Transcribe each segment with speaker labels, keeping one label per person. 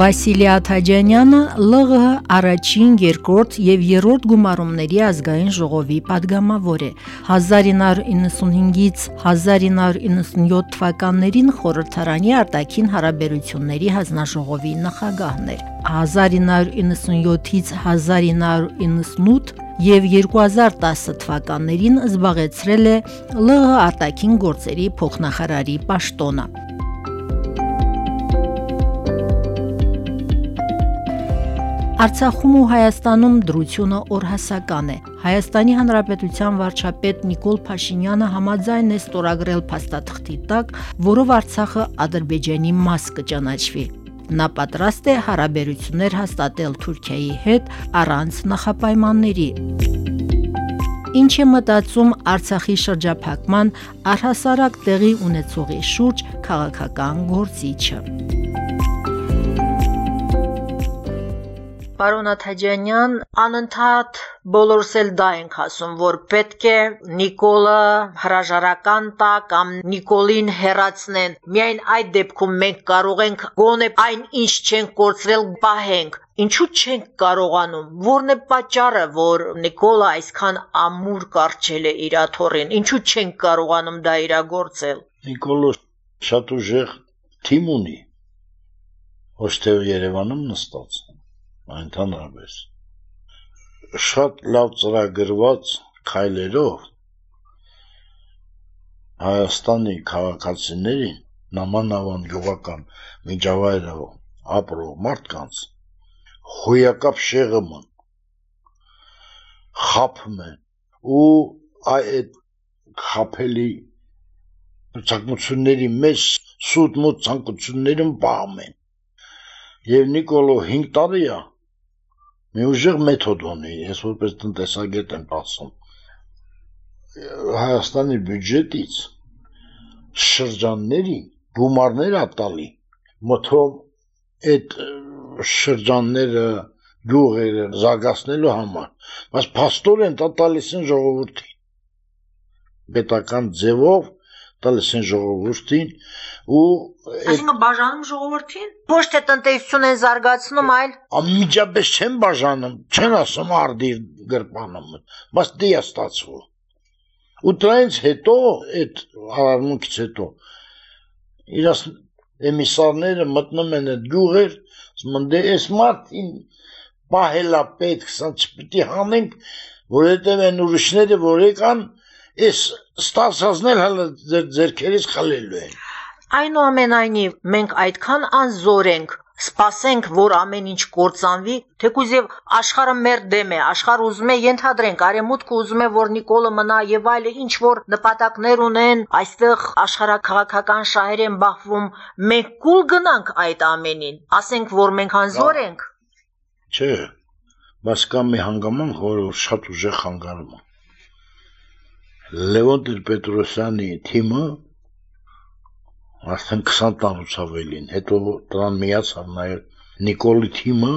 Speaker 1: Վասիլի Աթաջանյանը ԼՂՀ առաջին, երկրորդ եւ երրորդ գումարումների ազգային ժողովի падգամավոր է։ 1995-ից 1997 թվականներին խորհրդարանի արտաքին հարաբերությունների հանձնաժողովի նախագահն էր։ 1997-ից 1998 եւ 2010 թվականներին զբաղեցրել է ԼՂ արտաքին գործերի փոխնախարարի պաշտոնը։ Արցախում ու Հայաստանում դրությունը օրհասական է։ Հայաստանի Հանրապետության վարչապետ Նիկոլ Փաշինյանը համաձայն է ստորագրել փաստաթղթի տակ, որով Արցախը Ադրբեջանի մաս կճանաչվի։ Նա պատրաստ է հարաբերություններ հաստատել Թուրքիայի հետ առանց նախապայմանների։ Ինչ է մտածում Արցախի շրջափակման առհասարակ տեղի ունեցողի շուրջ քաղաքական գործիչը։
Speaker 2: Պարոն Աթաջանյան, անընդհատ բոլորս էլ դա ենք ասում, որ պետք է Նիկոլը հրաժարական տա կամ Նիկոլին հերացնեն։ Միայն այդ դեպքում մենք կարող ենք գոնե այն ինչ չենք կորցրել պահենք։ Ինչու չենք կարողանում։ Որն է պատճառը, որ Նիկոլը այսքան ամուր կարճել է իր աթորին։ Ինչու չենք կարողանում դա իրագործել։
Speaker 3: Նիկոլը շատ ուժեղ թիմ ունի։ Ոչ թե Երևանում նստած ընդհանրապես շատ լավ ծրագրված քայլերով Հայաստանի քաղաքացիներին նամանավան գյուղական միջավայրով ապրող մարդկանց հոյակապ շեղում են խափում են ու այդ խափելի ցանկությունների մեջ սուտ մոտ ցանկություններն բաղում են եւ Նիկոլո 5 տարի է մի ուժեղ մեթոդ ունի, ես որպես տնտեսագետ եմ ասում։ Հայաստանի բյուջետից շրջանների գումարներ ատալի մթոմ այդ շրջանները գյուղերը զարգացնելու համար, բայց փաստորեն դա տալիս են ժողովրդին։ Պետական ձևով տալիս են ժողովրդին ու
Speaker 2: Այսինքն բաժանում ժողովրդին ոչ թե տնտեսություն են զարգացնում, այլ
Speaker 3: անմիջապես չեն բաժանում, չեն ասում արդի գրպանում, բայց դե է ստացվում։ Ու դրանից հետո այդ արարմունքից հետո իրաս էմիսարները մտնում են այդ գյուղեր, ասում են դե այս մարդին պահելա պետք, սա չպիտի հանենք, որովհետև այն ուրիշները որ եկան, այս ստացածն էլ հələ ձեր ձերքերից խլելու են։
Speaker 2: Այնուամենայնիվ մենք այդքան անզոր ենք սպասենք, որ ամեն ինչ կործանվի, թեկուզ եւ աշխարհը մեր դեմ է, աշխարհը ուզում է ենթադրենք, արեմուտքը ուզում է, որ Նիկոլը մնա եւ այլը ինչ որ նպատակներ ունեն, այստեղ աշխարհակաղակական շահեր են բախվում, մենք կուլ գնանք այդ ամենին, ասենք, որ մենք անզոր ենք։
Speaker 3: Չէ, բայց կա մի հանգամանք, որը շատ ուժեղ հանգարում է։ Լևոն Տեր-Պետրոսյանի թիմը արդեն 20 տարուց ավելին, հետո դրան միացավ նաև Նիկոլի թիմը,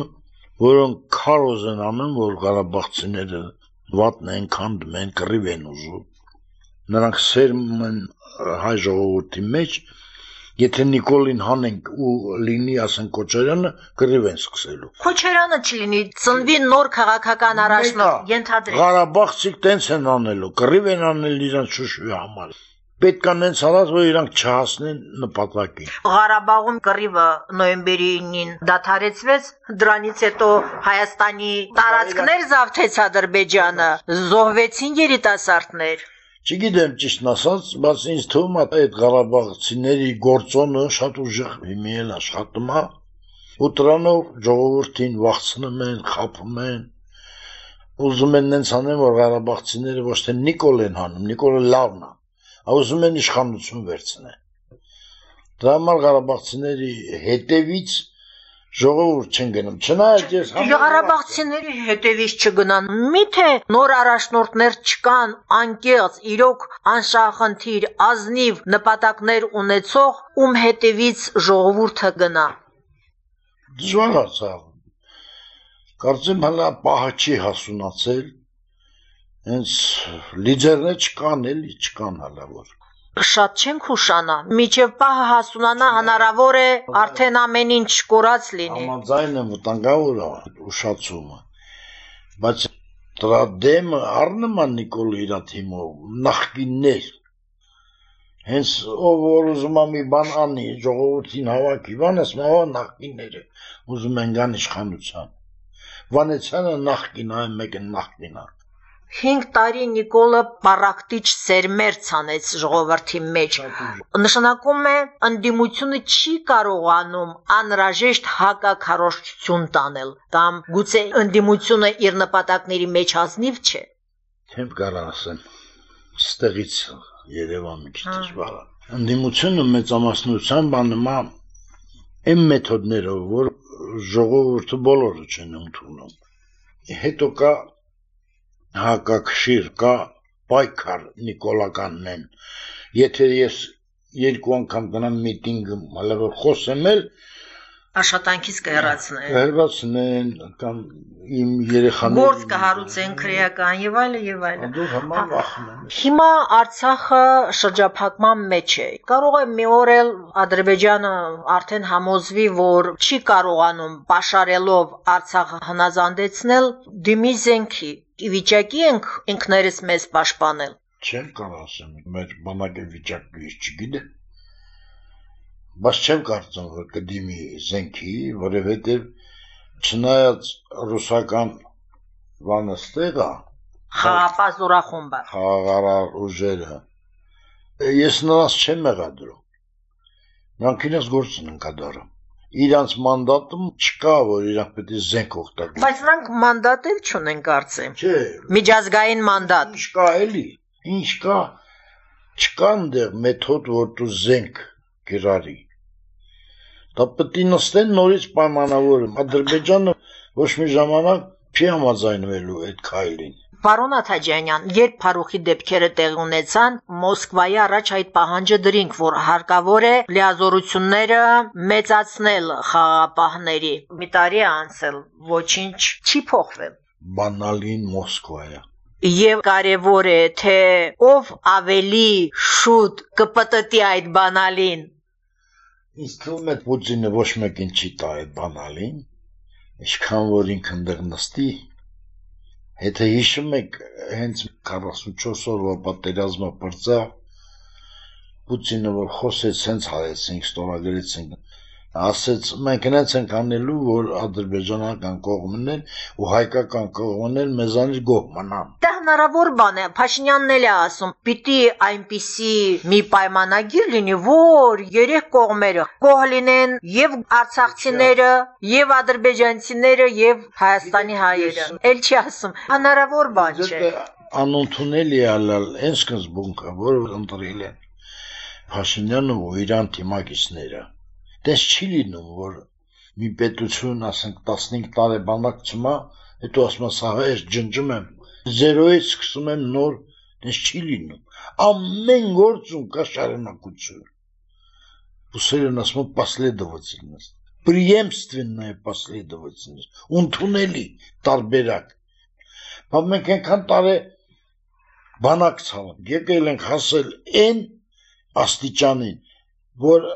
Speaker 3: որոնք քարոզ են անում, որ Ղարաբաղցիները վատն են, քանդում են, կռիվ են ուզում։ Նրանք սերմ են հայ ժողովրդի մեջ, Եթե Նիկոլին հանենք ու լինի, ասենք Քոչարյանը, կռիվ են սկսելու։
Speaker 2: Քոչարյանը չլինի, ծնվի նոր քաղաքական առաջնորդ, ենթադրենք։
Speaker 3: Ղարաբաղցիք տենց են անելու, կռիվ են անել իրանց շուշուի համար պետք է նենց արած, որ իրանք չհասնեն նպատակին։
Speaker 2: Ղարաբաղում կռիվը նոյեմբերի 9-ին դադարեցվեց, դրանից հետո Հայաստանի տարածքներ զավթեց Ադրբեջանը, զոհվեցին երիտասարդներ։
Speaker 3: Չգիտեմ ճիշտն ասած, բայց ինձ թվում է այդ Ղարաբաղցիների գործոնը շատ ուժեղ հիմիել աշխատում է ու դրանով ժողովրդին վախցնում են, խափում են ուզում են նենց անեն, որ Ղարաբաղցիները ոչ թե Նիկոլ են հանում, Նիկոլը լավն է, ուզում են իշխանություն վերցնեն։ Դրա համար Ղարաբաղցիների հետևից ժողովուրդ չեն գնում։ Չնայած ես
Speaker 2: Ղարաբաղցիների հետևից չգնան։ Միթե նոր առաջնորդներ չկան, անկեղծ, իրոք անշահախնդիր, ազնիվ նպատակներ ունեցող, ում հետևից ժողովուրդը գնա։
Speaker 3: Դժվար է սա։ Կարծեմ հələ պահը չի հասունացել։ Հենց լիդերներ չկան էլի, չկան հələ որ
Speaker 2: շատ չենք ուշանա։ Միջև պահը հասունանա հնարավոր է արդեն ամեն ինչ կորած լինի։
Speaker 3: Համաձայն եմ վտանգավոր ուշացումը։ Բայց դրա դեմը առնման Նիկոլ իր թիմով նախկիններ հենց ով որ ուզում է մի բան անի ժողովրդին հավաքի բան ասում է նախկինները ուզում են գան իշխանության Վանեցյանը նախկին այն մեկը նախկին է
Speaker 2: 5 տարի Նիկոլը պարակտիչ սերմեր ցանեց ժողովրդի մեջ։ Նշանակում է ընդդիմությունը չի կարողանում անհրաժեշտ հակակարողություն տանել կամ գուցե ընդդիմությունը իր նպատակների մեջ ազնիվ չէ։
Speaker 3: Չեմ կարող ասեմ։ Ստեղից Երևան մի քիչ դժվար է։ Ընդդիմությունը մեծամասնության բանումա այն մեթոդներով, որ ժողովուրդը բոլորը չեն ընդունում։ Հետո կա հակակշիռ կա պայքար նիկոլականն են եթե ես երկու անգամ գնամ միտինգ հələ խոսեմ էլ
Speaker 2: աշխատանքից կհեռացնեն։
Speaker 3: Կհեռացնեն կամ իմ երեխաներին
Speaker 2: գործ կհարուցեն քրեական եւ այլը եւ այլը։
Speaker 3: Դու համար վախնում ես։
Speaker 2: Հիմա Արցախը շրջափակման մեջ է։ Կարող է մի օր էլ Ադրբեջանը արդեն համոզվի, որ չի կարողանում pašարելով Արցախը հնազանդեցնել դիմի զենքի։ Վիճակի ենք ինքներս մեզ պաշտպանել։
Speaker 3: Չեմ կարող ասեմ, մեր բանակի վիճակը չգիտեմ բայց չեմ կարծում որ կդիմի զենքի, որովհետև չնայած ռուսական վանստեղը
Speaker 2: խաղապահ զորախումբը
Speaker 3: խաղաղարար ուժերը ես նրանց չեմ մեղադրում նրանք իրենց գործն են կատարում իրանց մանդատում չկա որ իրանք պետք է զենք օգտագործեն
Speaker 2: բայց նրանք մանդատ էլ չունեն կարծեմ
Speaker 3: չէ
Speaker 2: միջազգային մանդատ
Speaker 3: ինչ կա էլի ինչ կա չկա այնտեղ մեթոդ որ դու զենք գրարի դա պետք է նստեն նորից պայմանավորում ադրբեջանը ոչ մի ժամանակ չի համաձայնվելու այդ քայլին
Speaker 2: Պարոն Աթաջանյան, երբ Փարուխի դեպքերը տեղ ունեցան, Մոսկվայի առաջ այդ պահանջը դրինք, որ հարկավոր է լիազորությունները մեծացնել խաղապահների։ Մի տարի անցել, ոչինչ չի փոխվել։
Speaker 3: Բանալին Մոսկվայա։
Speaker 2: Եվ կարևոր է, թե ով ավելի շուտ կպտտի այդ բանալին։
Speaker 3: Ինձ թվում է Պուտինը ոչ մեկին չի տա այդ բանալին, ինչքան որ ինքն դեռ նստի Եթե հիշում եք, հենց 44 օրվա պատերազմը բրծա Պուտինը որ խոսեց, հենց հայեցինք, ստորագրեցինք ասեց մենք հենց ենք անելու որ ադրբեջանական կողմն ու հայկական կողմն մեզանից գոհ մնան
Speaker 2: հնարավոր բան է Փաշինյանն էլ է ասում պիտի այնպիսի մի պայմանագիր լինի որ երեք կողմերը գոհ լինեն եւ արցախցիները եւ ադրբեջանցիները եւ հայաստանի հայերը էլ չի ասում հնարավոր բան չէ
Speaker 3: անընդունելի է ալալ այն սկզբունքը որը ընտրել են Փաշինյանը ու իրան թիմակիցները Դες չի լինում, որ մի պետություն, ասենք 15 տարեբանակ ծմա, հետո ասում սա է, ջնջում եմ, զերոյից սկսում եմ նոր, դες չի լինում։ Ամեն գործում կա շարունակություն։ Ռուսերեն ասում последовательность։ Преемственная последовательность, ընդունելի տարբերակ։ Բայց մենք այնքան տարե բանակ ցավը եկել ենք հասել այն աստիճանին, որ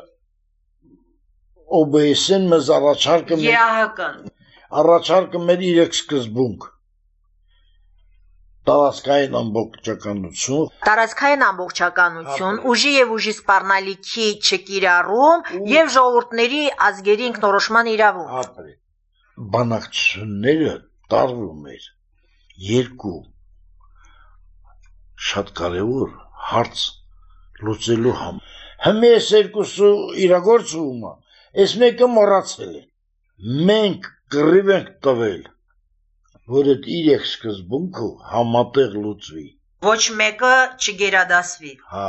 Speaker 3: OBS-ն մեզ առաջարկը
Speaker 2: ԵԱՀԿ-ն
Speaker 3: առաջարկը մեր իրեք սկզբունք տարածքային ամբողջականություն
Speaker 2: տարածքային ամբողջականություն ուժի եւ ուժի սպառնալիքի չկիրառում եւ ժողովուրդների ազգերի ինքնորոշման իրավունք
Speaker 3: ապրի բանակցությունները տարվում էր երկու շատ կարևոր հարց լուծելու համար հիմա այս երկուսը իրագործվում է Այս մեկը մոռացել է։ Մենք կռիվ ենք տվել, որ այդ իրեք սկզբունքը համատեղ լուծվի։
Speaker 2: Ոչ մեկը չգերադասվի։
Speaker 3: Հա,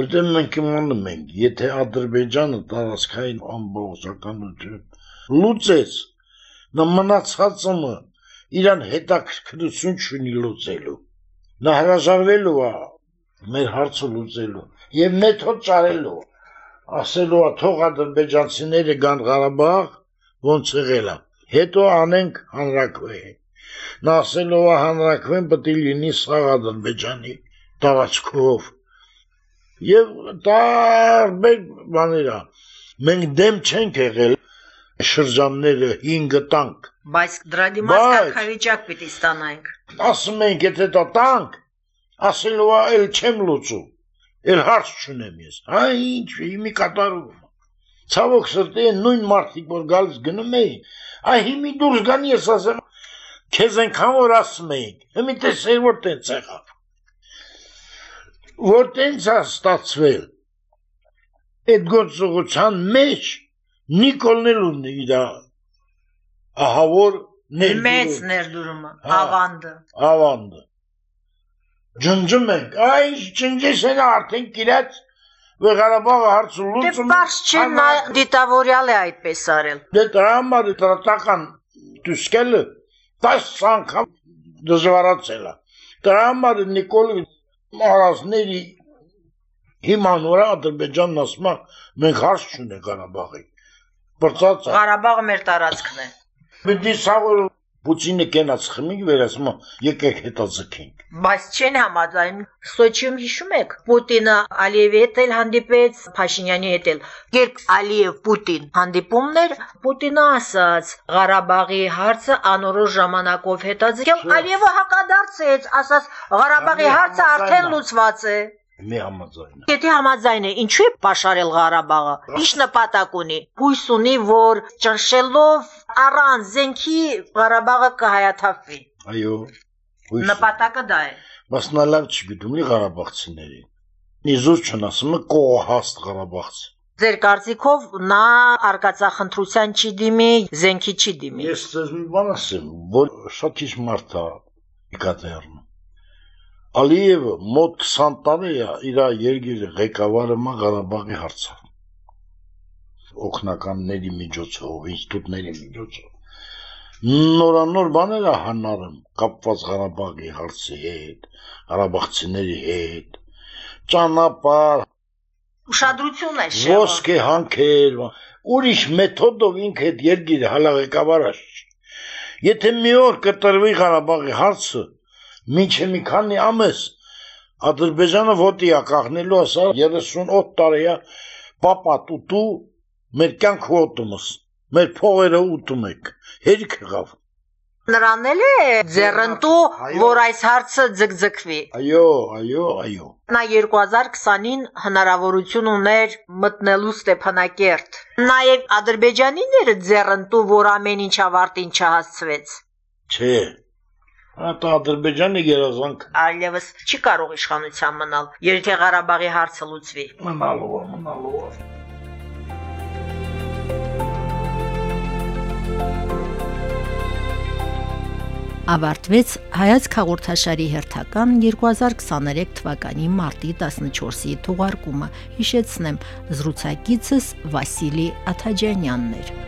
Speaker 3: որտեղ մենք իմանում ենք, եթե Ադրբեջանը տարածքային ամբողջականություն լուծեց, նա մնացածը իրան հետաքրքրություն չունի լուծելու։ Նա հրաժարվելու է մեր հարցը լուծելու եւ մեթոդ ճարելու ասելու է թող ադրբեջանցիները գան Ղարաբաղ ոնց եղել է հետո անենք հանրակրվե նա ասելու է հանրակրվեն պետք լինի սաղ ադրբեջանի տարածքով եւ տարբեր բաներ է մենք դեմ չենք եղել շրջանները 5 տանկ
Speaker 2: բայց դրա դիմաց կարգավիճակ պիտի ստանայինք
Speaker 3: ասում ենք եթե դա տանկ ասելու է էլ չեմ լուծում էլ հարց չունեմ ես հա ինչ հիմի կատարում ցավոք սրտի նույն մարդիկ որ գալիս գնում էին այ հիմի դուրս գան ես ասեմ քեզ այնքան որ ասում էինք հիմի տեսեր որ տենց եղավ որ տենց է ստացվել այդ գործողության մեջ Նիկոլն ունի իր ահավոր
Speaker 2: ներդրում մեծ ներդրումը հա, ավանդը
Speaker 3: ավանդը ջնջում ենք այ ջնջես են արդեն գիրած որ Ղարաբաղը հարցը
Speaker 2: լուծում Դե բաց չէ նա դիտավորյալ է այդպես արել
Speaker 3: Դե դրա համար տրատական դուսկելը 10 անգամ դժվարացել է Դրա համար Նիկոլ մարազների հիմա նորա Ադրբեջանն ասում է մենք հարց չունենք Ղարաբաղի բրծած է։
Speaker 2: Ղարաբաղը մեր տարածքն է։
Speaker 3: Պետք է սաղոր Պուտինը կենաց խմի վերասում եկեք հետաձգենք։
Speaker 2: Բայց չեն համաձայն։ Սոչիում հիշում եք, Պուտինը Ալիևի հետ էլ հանդիպեց, Փաշինյանի հետ էլ։ Երբ Ալիև Պուտին հանդիպումներ, Պուտինը ասաց. Ղարաբաղի հարցը անորոշ ժամանակով հետաձգել, Ալիևը հակադարձեց, ասաց Ղարաբաղի հարցը արդեն լուծված է
Speaker 3: մի համաձայն։
Speaker 2: Եթե համաձայն է, ինչու է պաշարել Ղարաբաղը։ Ինչ նպատակ ունի։ Հույս ունի, որ ճնշելով առանց զենքի Ղարաբաղը կհայաթափվի։
Speaker 3: Այո։
Speaker 2: Նպատակը դա է։
Speaker 3: Բայց նա լավ չգիտում լի Ղարաբաղցիներին։ Իզուր չնասում է կողահաստ Ղարաբաղց։
Speaker 2: Ձեր կարծիքով նա արկածախնդրության չի դիմի, զենքի չի դիմի։
Speaker 3: Ես ձեզ մի բան ասեմ, որ շատ քիչ մարդ է իկատերն Ալիևը մոտ 20 տարի է իր երկիրը ղեկավարը մա Ղարաբաղի հարցով օկնականների միջոցով, ինստիտուտների միջոցով նորանոր բաներ է հանարում կապված Ղարաբաղի հարցի հետ, Ղարաբաղցիների հետ, ճանապարհ,
Speaker 2: ուշադրություն է շեղը։
Speaker 3: Ոսկե հանքեր, ուրիշ մեթոդով ինքը այդ երկիրը հալաղեկավարը։ Եթե մի օր կտրվի Ղարաբաղի հարցը, Մինչե մի քանի ամիս Ադրբեջանը ոտի է կաղնելու ասա 38 տարի է պապատուտու մեր կյանք ուտումս մեր փողերը ուտում եք հերիք եղավ
Speaker 2: Նրան էլ է ձեռնտու, որ այս հարցը ձգձգվի։
Speaker 3: Այո, այո, այո։
Speaker 2: Նա 2020-ին հնարավորություն ուներ մտնելու Ստեփանակերտ։ Նաև Ադրբեջանին էր ձեռնտու, որ ամեն ինչ ավարտին չհասցվեց։
Speaker 3: Չէ, Հատա Ադրբեջանը երազանք
Speaker 2: այլևս չի կարող իշխանության մնալ, եթե Ղարաբաղի հարցը լուծվի։
Speaker 3: Մնալով, մնալով։
Speaker 1: ավարտվեց հայաց հաղորդաշարի հերթական 2023 թվականի մարտի 14-ի թողարկումը։ Հիշեցնեմ, զրուցակիցս Վասիլի Աթաջանյանն էր։